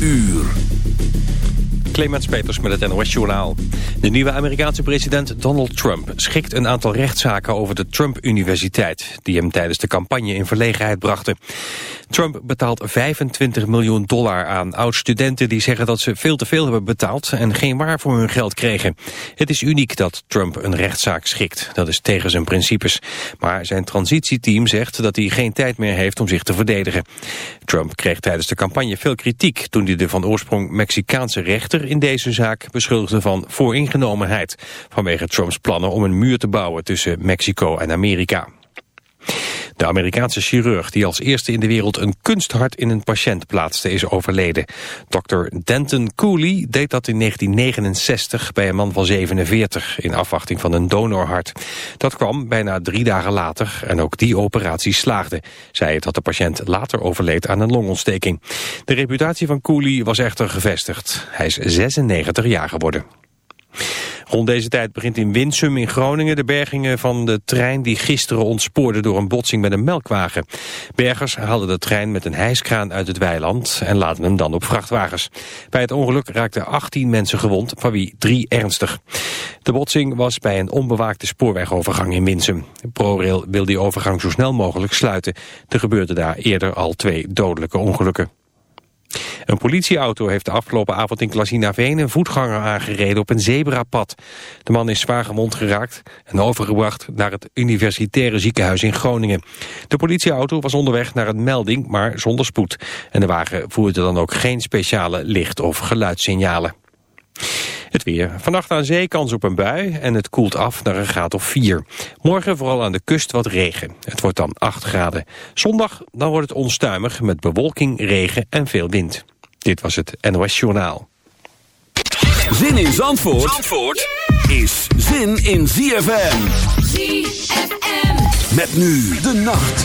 uur. Clemens Peters met het NOS Journaal. De nieuwe Amerikaanse president Donald Trump schikt een aantal rechtszaken over de Trump-universiteit... die hem tijdens de campagne in verlegenheid brachten. Trump betaalt 25 miljoen dollar aan oud-studenten die zeggen dat ze veel te veel hebben betaald... en geen waar voor hun geld kregen. Het is uniek dat Trump een rechtszaak schikt. Dat is tegen zijn principes. Maar zijn transitieteam zegt dat hij geen tijd meer heeft om zich te verdedigen. Trump kreeg tijdens de campagne veel kritiek... toen hij de van oorsprong Mexicaanse rechter in deze zaak beschuldigde van vooringenomenheid... vanwege Trumps plannen om een muur te bouwen tussen Mexico en Amerika. De Amerikaanse chirurg die als eerste in de wereld een kunsthart in een patiënt plaatste is overleden. Dr. Denton Cooley deed dat in 1969 bij een man van 47 in afwachting van een donorhart. Dat kwam bijna drie dagen later en ook die operatie slaagde. Zij het dat de patiënt later overleed aan een longontsteking. De reputatie van Cooley was echter gevestigd. Hij is 96 jaar geworden. Rond deze tijd begint in Winsum in Groningen de bergingen van de trein die gisteren ontspoorde door een botsing met een melkwagen. Bergers haalden de trein met een hijskraan uit het weiland en laten hem dan op vrachtwagens. Bij het ongeluk raakten 18 mensen gewond, van wie drie ernstig. De botsing was bij een onbewaakte spoorwegovergang in Winsum. ProRail wil die overgang zo snel mogelijk sluiten. Er gebeurden daar eerder al twee dodelijke ongelukken. Een politieauto heeft de afgelopen avond in Klasinaveen een voetganger aangereden op een zebrapad. De man is zwaar gewond geraakt en overgebracht naar het universitaire ziekenhuis in Groningen. De politieauto was onderweg naar een melding, maar zonder spoed. En de wagen voerde dan ook geen speciale licht- of geluidssignalen. Het weer. Vannacht aan zee kans op een bui en het koelt af naar een graad of 4. Morgen vooral aan de kust wat regen. Het wordt dan 8 graden. Zondag dan wordt het onstuimig met bewolking, regen en veel wind. Dit was het NOS Journaal. Zin in Zandvoort, Zandvoort is zin in ZFM. ZFM. Met nu de nacht.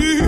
you.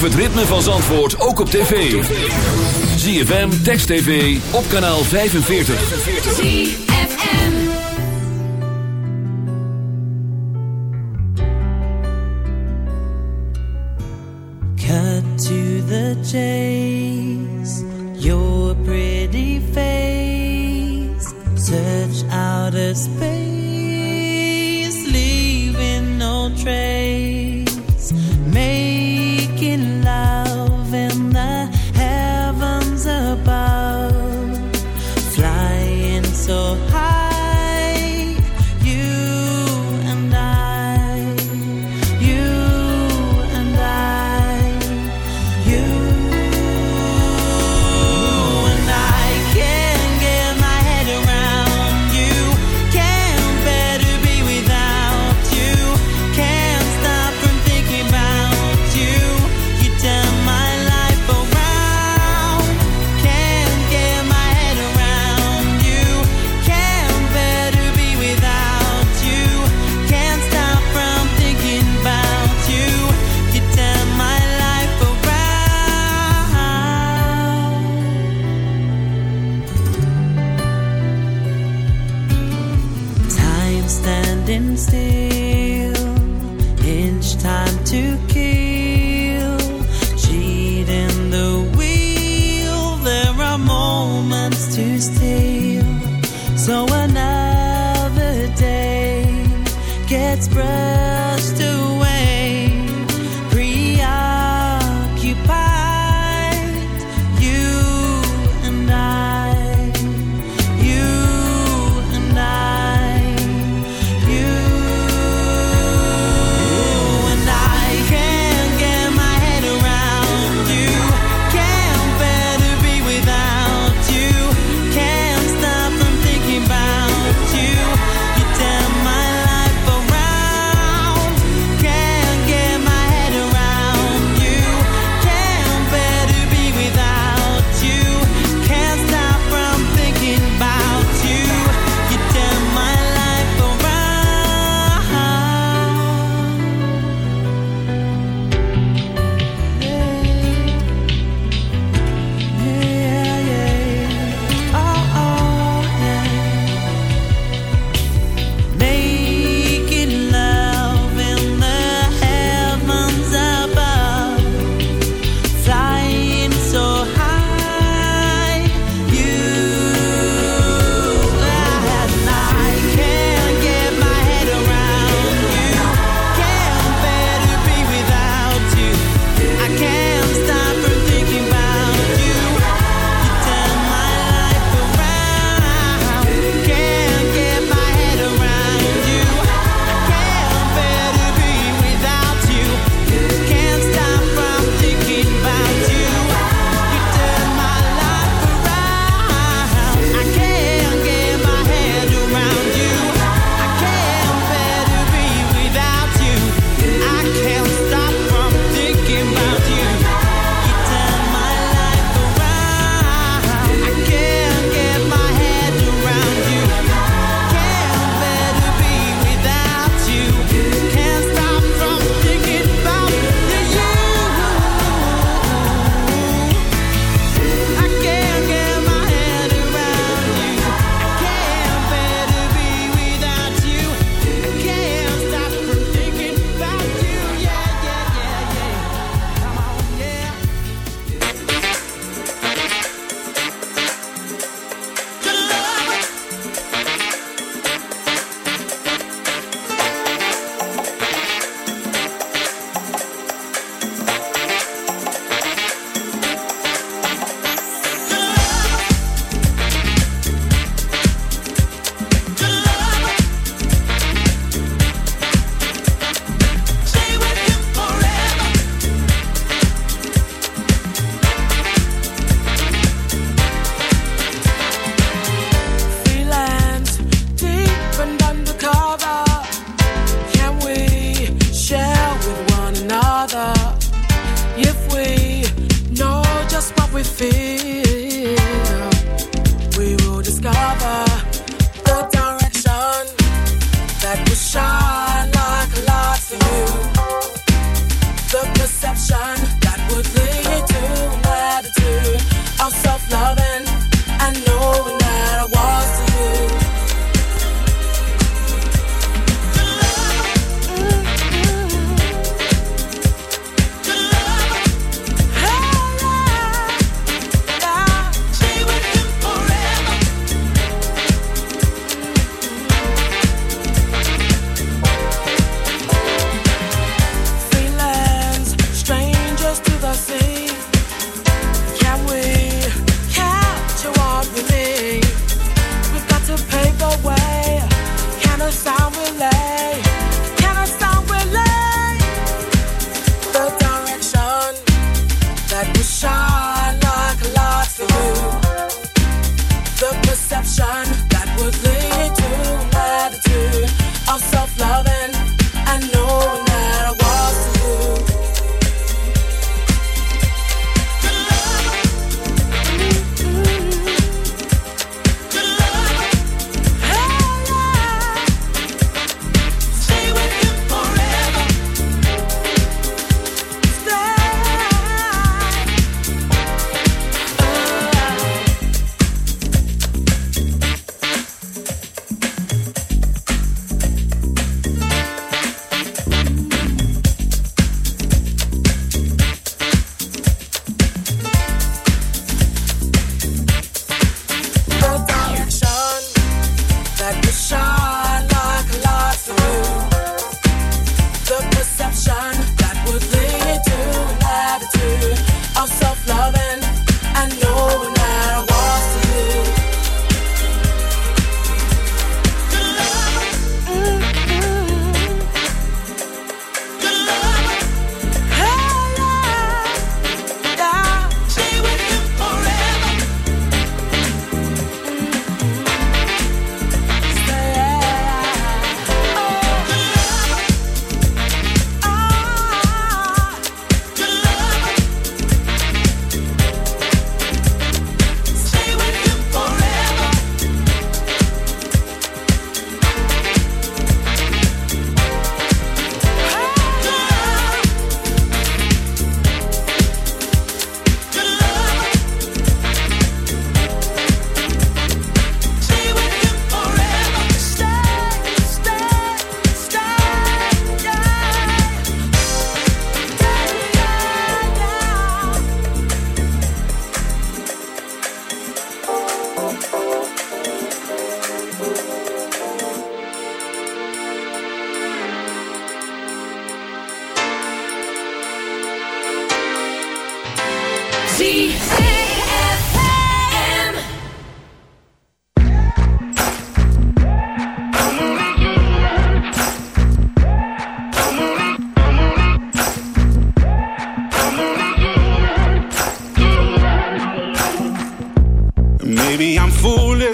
Beleef het ritme van Zandvoort ook op tv. ZFM, Text TV, op kanaal 45. ZFM. Cut to the chase. Your pretty face. Search outer space, leaving no trace.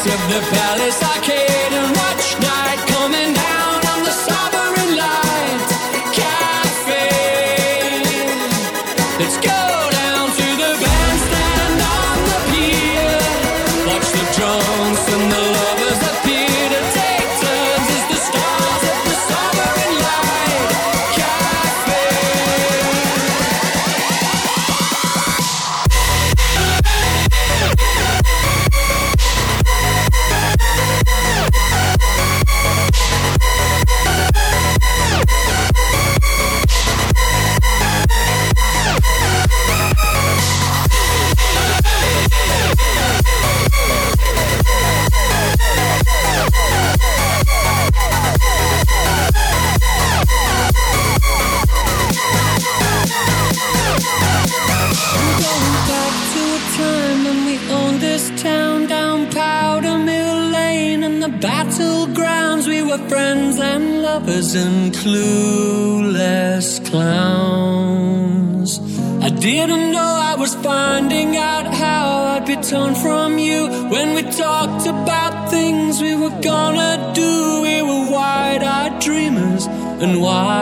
of the palace. And wiser